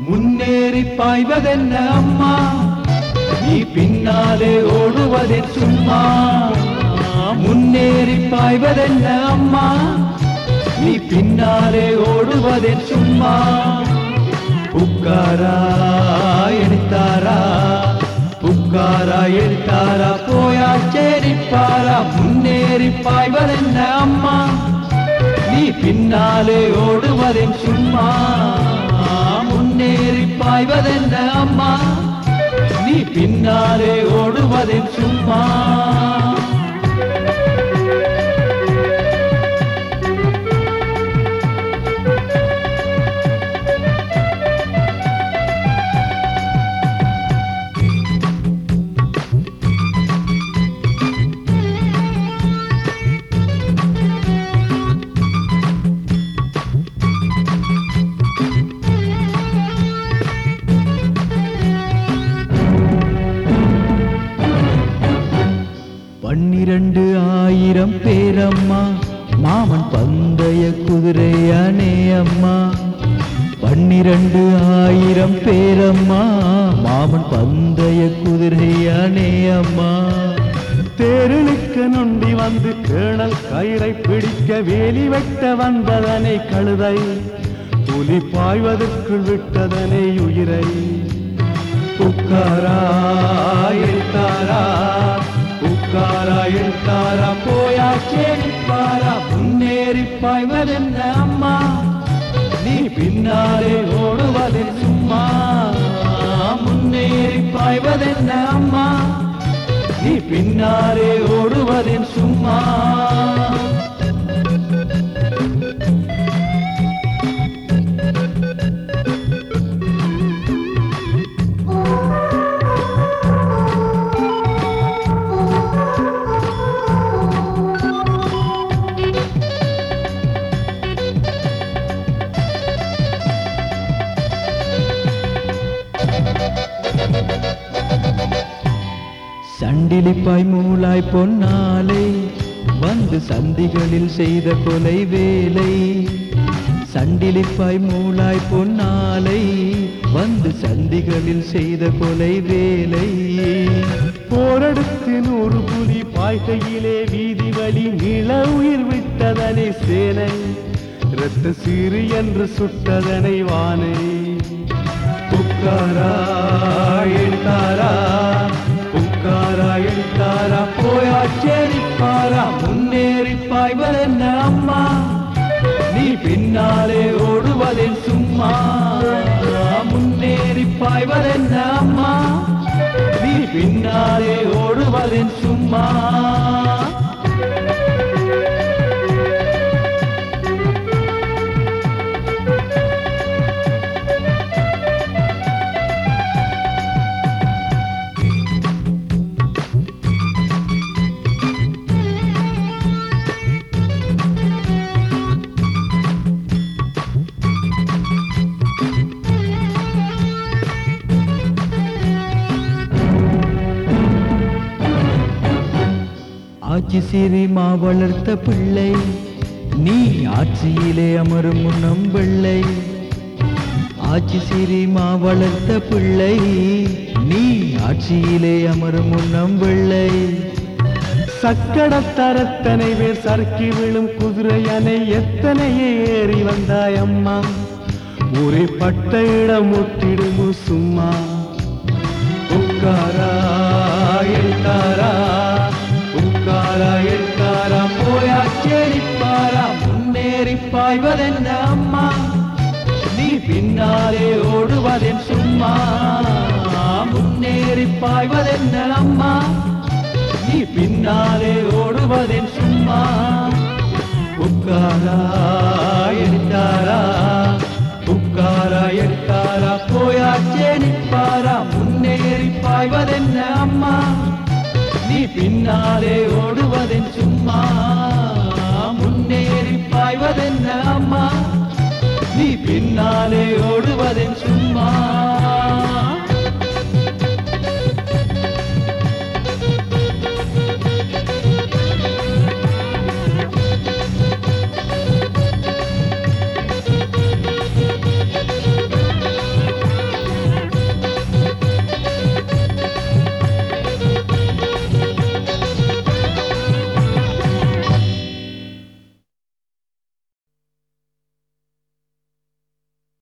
முன்னேறி பாய்வதென்ன அம்மா நீ பின்னாலே ஓடுவதே சும்மா. முன்னேறி பாய்வதென்ன அம்மா? நீ பின்னாலே ஓடுவதே சும்மா. புக்காரா எடுத்தாரா? புக்காரா எடுத்தாரா? போயா சேரிப்பாரா? முன்னேறி பாய்வதென்ன அம்மா? நீ பின்னாலே ஓடுவதே சும்மா. முன்னேறி பாய்வதென்ன அம்மா? பின்னாலே ஓடுவதில் சும்மா. ஆயிரம் பேரம்மா மாமன் பந்தய குதிரை அணே அம்மா. பன்னிரண்டு ஆயிரம் பேரம்மா மாமன் பந்தய குதிரை அணே அம்மா. தேருளுக்க நொண்டி வந்து கேணல் கயிறை பிடிக்க வேலி வெட்ட வந்ததனை கழுதை. புலி பாய்வதற்குள் விட்டதனை உயிரை. புக்காரா போயா சேரிப்பாரா முன்னேறி பாய்வதென்ன அம்மா? நீ பின்னாலே ஓடுவதே சும்மா. முன்னேறி பாய்வதென்ன அம்மா? நீ பின்னாலே ஓடுவதே சும்மா. சண்டிலிப்பாய் மூலாய் பொன்னாலை வந்து சந்திகளில் செய்த கொலை வேலை. சண்டிலிப்பாய் மூலாய் பொன்னாலை வந்து சந்திகளில் செய்த கொலை வேலை. போரடுத்து நூறு புலி பாய்கையிலே வீதி வழி நில உயிர் விட்டதனை சேனை ரத்த சிறு என்று சுட்டதனை வானை. புக்காரா பாய்வதென்ன அம்மா? நீ பின்னாலே ஓடுவதென் சும்மா? ஆச்சி சிறிமா வளர்த்த பிள்ளை. நீ ஆட்சியிலே அமரும் முன்னம் பிள்ளை ஆச்சி சிறிமா வளர்த்த பிள்ளை. நீ ஆட்சியிலே அமரும் முன்னம் பிள்ளை சக்கடத்தரத்தனை பேர் சறுக்கி விழும் குதிரை அணை எத்தனை ஏறி வந்தாய் அம்மா. ஒரே பட்ட இடம் முட்டிடுமு சும்மா பாய்வதென்ன அம்மா? நீ பின்னாலே ஓடுவதென் சும்மா. முன்னேறி பாய்வதென்ன அம்மா? நீ பின்னாலே ஓடுவதென் சும்மா. உட்காரா எடுத்தாரா? உட்காரா எடுத்தாரா? போயாச்சே நிற்பாரா? முன்னேறி பாய்வதென்ன அம்மா? நீ பின்னாலே ஓடுவதென் சும்மா. முன்னேறி பாய்வதென்ன அம்மா? நீ பின்னாலே ஓடு